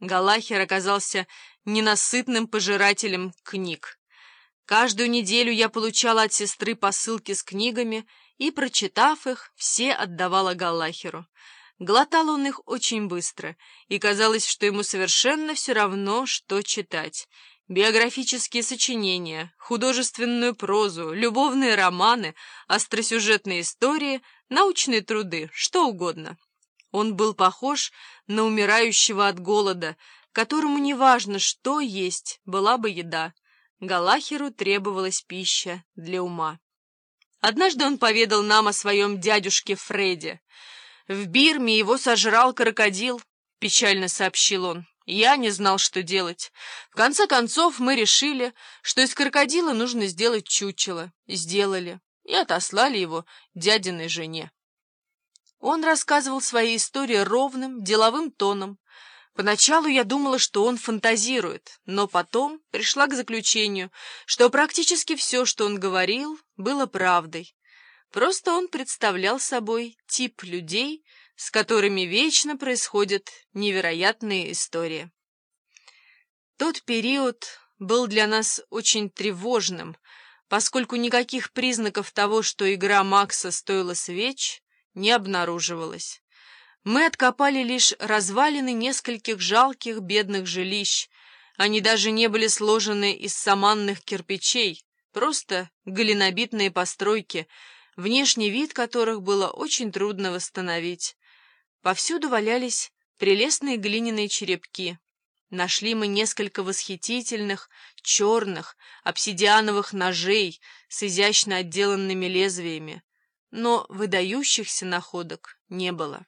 Галахер оказался ненасытным пожирателем книг. Каждую неделю я получала от сестры посылки с книгами и, прочитав их, все отдавала Галахеру. Глотал он их очень быстро, и казалось, что ему совершенно все равно, что читать. Биографические сочинения, художественную прозу, любовные романы, остросюжетные истории, научные труды, что угодно. Он был похож на умирающего от голода, которому неважно, что есть, была бы еда. Галахеру требовалась пища для ума. Однажды он поведал нам о своем дядюшке Фреде. «В Бирме его сожрал крокодил», — печально сообщил он. Я не знал, что делать. В конце концов, мы решили, что из крокодила нужно сделать чучело. Сделали. И отослали его дядиной жене. Он рассказывал свои истории ровным, деловым тоном. Поначалу я думала, что он фантазирует, но потом пришла к заключению, что практически все, что он говорил, было правдой. Просто он представлял собой тип людей, с которыми вечно происходят невероятные истории. Тот период был для нас очень тревожным, поскольку никаких признаков того, что игра Макса стоила свеч, не обнаруживалось. Мы откопали лишь развалины нескольких жалких бедных жилищ. Они даже не были сложены из саманных кирпичей, просто глинобитные постройки, внешний вид которых было очень трудно восстановить. Повсюду валялись прелестные глиняные черепки. Нашли мы несколько восхитительных, черных, обсидиановых ножей с изящно отделанными лезвиями но выдающихся находок не было.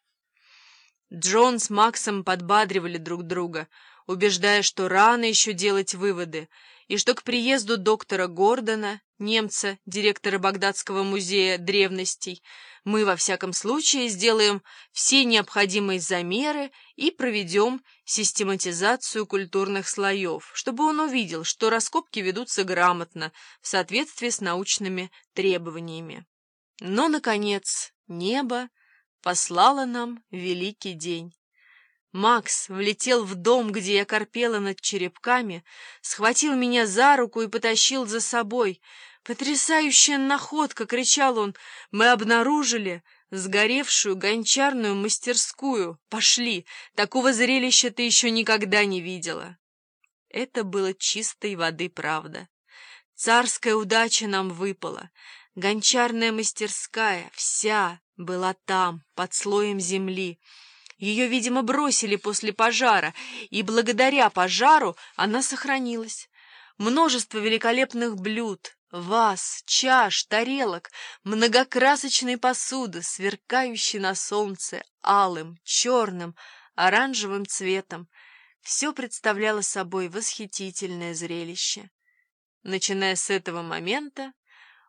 Джон с Максом подбадривали друг друга, убеждая, что рано еще делать выводы, и что к приезду доктора Гордона, немца, директора Багдадского музея древностей, мы во всяком случае сделаем все необходимые замеры и проведем систематизацию культурных слоев, чтобы он увидел, что раскопки ведутся грамотно, в соответствии с научными требованиями. Но, наконец, небо послало нам великий день. Макс влетел в дом, где я корпела над черепками, схватил меня за руку и потащил за собой. «Потрясающая находка!» — кричал он. «Мы обнаружили сгоревшую гончарную мастерскую. Пошли! Такого зрелища ты еще никогда не видела!» Это было чистой воды правда. Царская удача нам выпала. Гончарная мастерская вся была там, под слоем земли. Ее, видимо, бросили после пожара, и благодаря пожару она сохранилась. Множество великолепных блюд, ваз, чаш, тарелок, многокрасочной посуды, сверкающей на солнце алым, черным, оранжевым цветом. Все представляло собой восхитительное зрелище. Начиная с этого момента,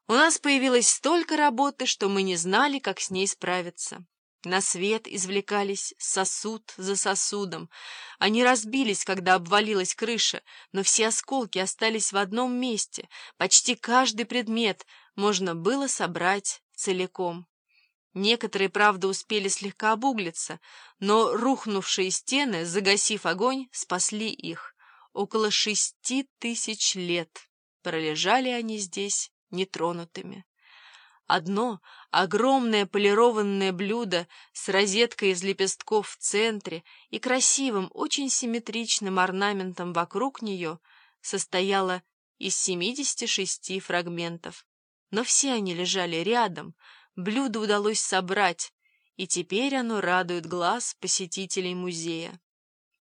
у нас появилось столько работы, что мы не знали, как с ней справиться. На свет извлекались сосуд за сосудом. Они разбились, когда обвалилась крыша, но все осколки остались в одном месте. Почти каждый предмет можно было собрать целиком. Некоторые, правда, успели слегка обуглиться, но рухнувшие стены, загасив огонь, спасли их. Около шести тысяч лет пролежали они здесь нетронутыми. Одно огромное полированное блюдо с розеткой из лепестков в центре и красивым, очень симметричным орнаментом вокруг нее состояло из 76 фрагментов. Но все они лежали рядом, блюдо удалось собрать, и теперь оно радует глаз посетителей музея.